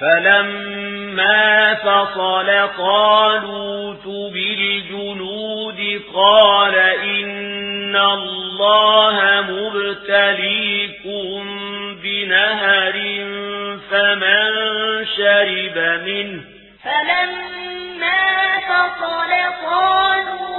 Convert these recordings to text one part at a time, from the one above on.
فلما فصل طالوت بالجنود قال إن الله مبتليكم بنهر فمن شرب منه فلما فصل طالوت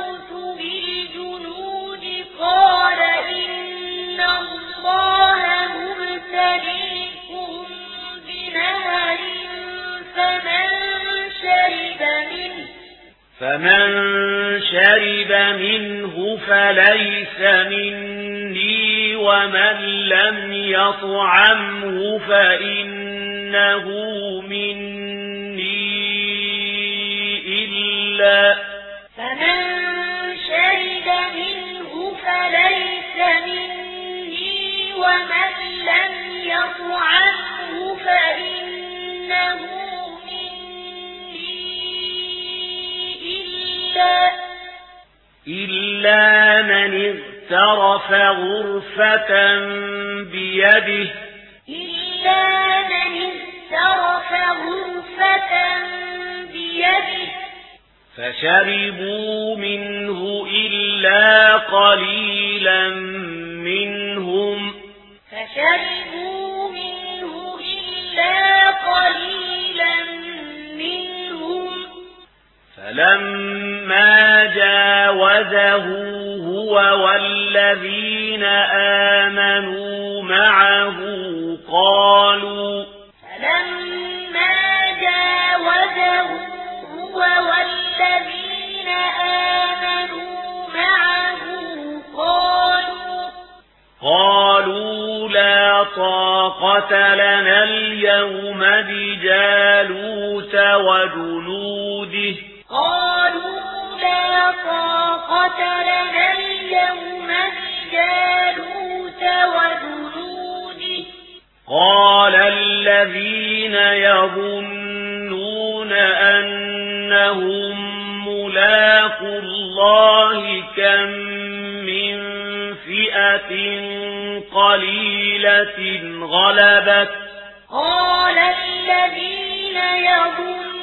منه فليس مني ومن لم يطعمه فإنه مني إلا فمن شرب منه فليس مني ومن لم يطعمه فإنه مني إلا من اغترف غرفة بيده. إلا من اغترف غرفة بيده. فشربوا منه إلا قليلا منهم. فشربوا فلما جاوزه هو والذين آمنوا معه قالوا فلما جاوزه هو والذين آمنوا معه قالوا قالوا لا طاقة لنا اليوم بجالوت وجود قالوا لا طاقة لنا اليوم بجالوت وجنوده. قال الذين يظنون أنهم ملاق الله كم من فئة قليلة غلبت. قال الذين يظنون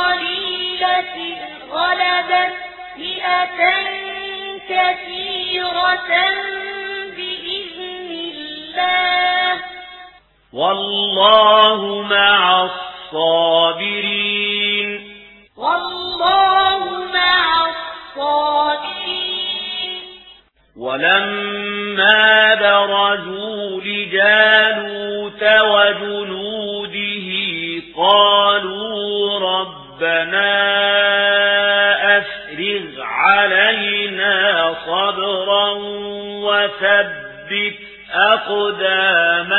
قليلة غلبت فئة كثيرة بإذن الله والله مع الصابرين والله مع الصابرين ولما برزوا لجالوت وجنوده قال ربنا أفرغ علينا صبرا وثبت أقداما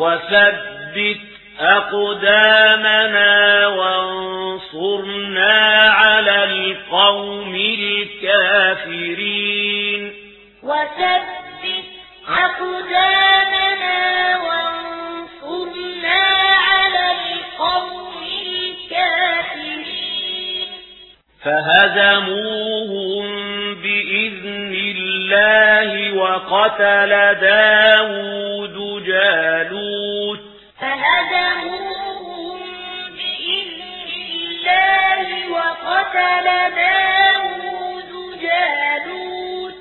وثبت أقدامنا وانصرنا على القوم الكافرين. وثبت أقدامنا وانصرنا على القوم الكافرين. فهزموا قتل داود جالوت. الله وقتل داود جالوت.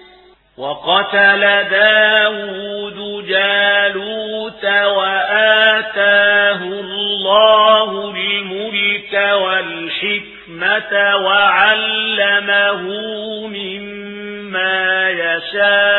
وقتل داود جالوت وآتاه الله الملك والحكمة وعلمه مما يشاء.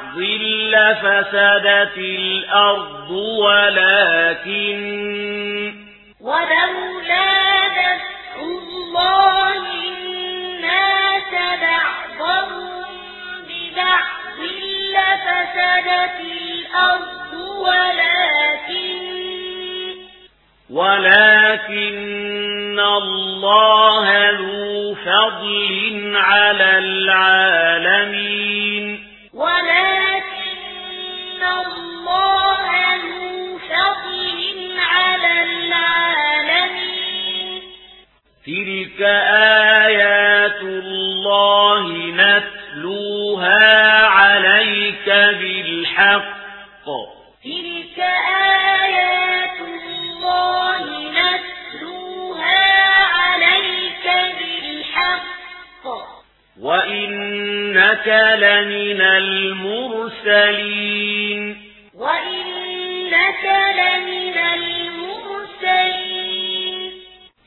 الظل فسدت الأرض ولكن ولولا دفع الله الناس بعضهم ببعض لفسدت الأرض ولكن ولكن الله ذو فضل على العالمين. نتلوها عليك بالحق تلك آيات الله نتلوها عليك بالحق وإنك لمن المرسلين وإنك لمن المرسلين